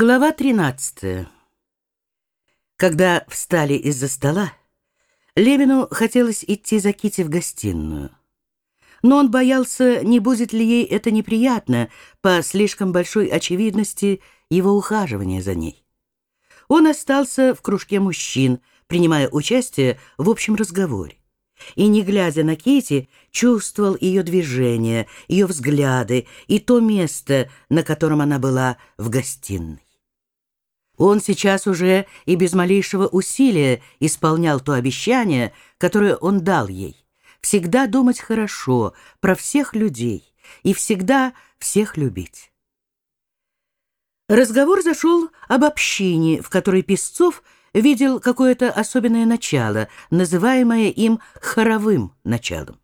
Глава 13. Когда встали из-за стола, Левину хотелось идти за Кити в гостиную. Но он боялся, не будет ли ей это неприятно по слишком большой очевидности его ухаживания за ней. Он остался в кружке мужчин, принимая участие в общем разговоре. И, не глядя на Кити, чувствовал ее движения, ее взгляды и то место, на котором она была в гостиной. Он сейчас уже и без малейшего усилия исполнял то обещание, которое он дал ей. Всегда думать хорошо про всех людей и всегда всех любить. Разговор зашел об общине, в которой Песцов видел какое-то особенное начало, называемое им хоровым началом.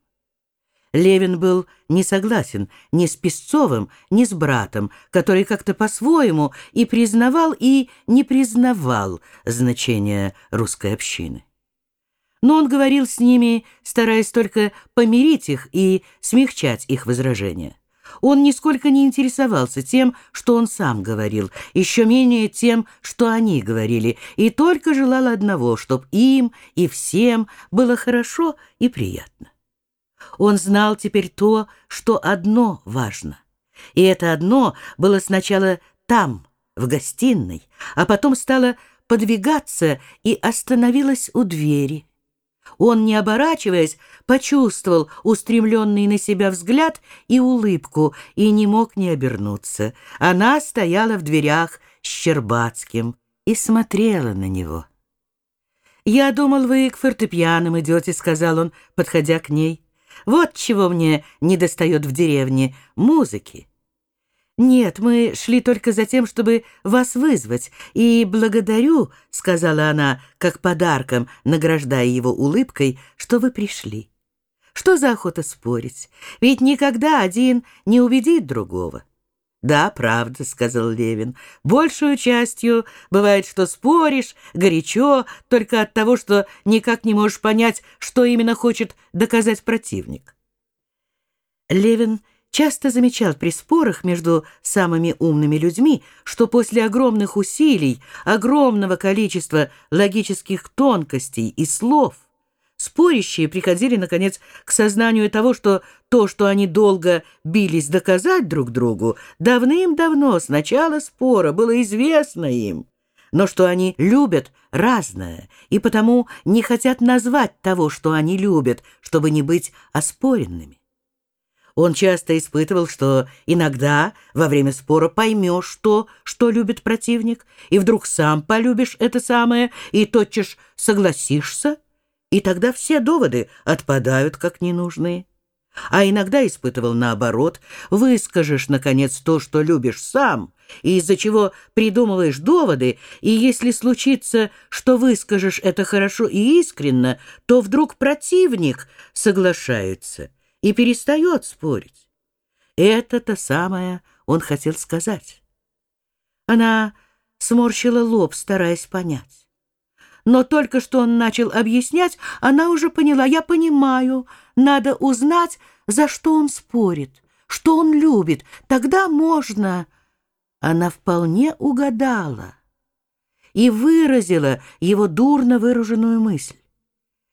Левин был не согласен ни с Песцовым, ни с братом, который как-то по-своему и признавал, и не признавал значение русской общины. Но он говорил с ними, стараясь только помирить их и смягчать их возражения. Он нисколько не интересовался тем, что он сам говорил, еще менее тем, что они говорили, и только желал одного, чтоб им и всем было хорошо и приятно. Он знал теперь то, что одно важно. И это одно было сначала там, в гостиной, а потом стало подвигаться и остановилось у двери. Он, не оборачиваясь, почувствовал устремленный на себя взгляд и улыбку и не мог не обернуться. Она стояла в дверях с Щербацким и смотрела на него. «Я думал, вы к фортепианам идете», — сказал он, подходя к ней. Вот чего мне недостает в деревне — музыки. «Нет, мы шли только за тем, чтобы вас вызвать, и благодарю», — сказала она, как подарком, награждая его улыбкой, — «что вы пришли. Что за охота спорить? Ведь никогда один не убедит другого». «Да, правда», — сказал Левин. «Большую частью бывает, что споришь, горячо, только от того, что никак не можешь понять, что именно хочет доказать противник». Левин часто замечал при спорах между самыми умными людьми, что после огромных усилий, огромного количества логических тонкостей и слов, Спорящие приходили, наконец, к сознанию того, что то, что они долго бились доказать друг другу, давным-давно с начала спора было известно им, но что они любят разное и потому не хотят назвать того, что они любят, чтобы не быть оспоренными. Он часто испытывал, что иногда во время спора поймешь то, что любит противник, и вдруг сам полюбишь это самое, и тотчас согласишься, и тогда все доводы отпадают как ненужные. А иногда испытывал наоборот, выскажешь, наконец, то, что любишь сам, и из-за чего придумываешь доводы, и если случится, что выскажешь это хорошо и искренно, то вдруг противник соглашается и перестает спорить. Это-то самое он хотел сказать. Она сморщила лоб, стараясь понять. Но только что он начал объяснять, она уже поняла. Я понимаю, надо узнать, за что он спорит, что он любит. Тогда можно... Она вполне угадала и выразила его дурно выраженную мысль.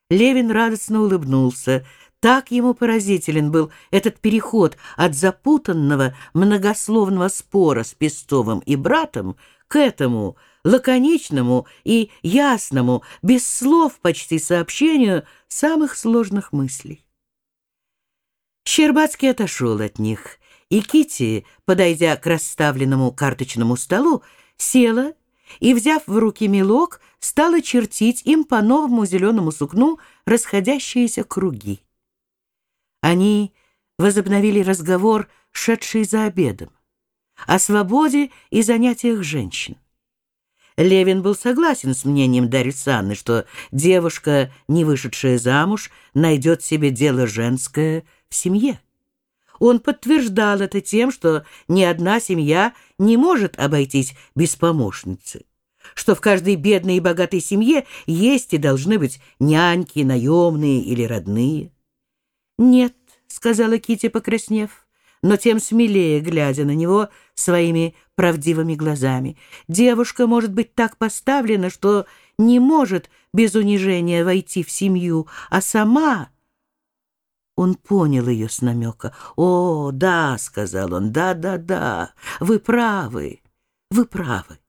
Левин радостно улыбнулся. Так ему поразителен был этот переход от запутанного многословного спора с Пестовым и братом к этому лаконичному и ясному, без слов почти сообщению самых сложных мыслей. Щербацкий отошел от них, и Кити, подойдя к расставленному карточному столу, села и, взяв в руки мелок, стала чертить им по новому зеленому сукну расходящиеся круги. Они возобновили разговор, шедший за обедом, о свободе и занятиях женщин. Левин был согласен с мнением Дарьи Санны, что девушка, не вышедшая замуж, найдет себе дело женское в семье. Он подтверждал это тем, что ни одна семья не может обойтись без помощницы, что в каждой бедной и богатой семье есть и должны быть няньки, наемные или родные. «Нет», — сказала Китя, покраснев, — но тем смелее, глядя на него своими правдивыми глазами. Девушка может быть так поставлена, что не может без унижения войти в семью, а сама... Он понял ее с намека. «О, да», — сказал он, да, — «да-да-да, вы правы, вы правы».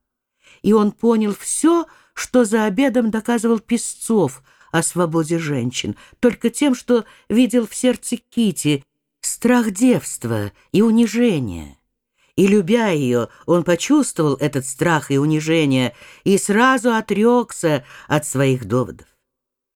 И он понял все, что за обедом доказывал Песцов о свободе женщин, только тем, что видел в сердце Кити страх девства и унижения. И, любя ее, он почувствовал этот страх и унижение и сразу отрекся от своих доводов.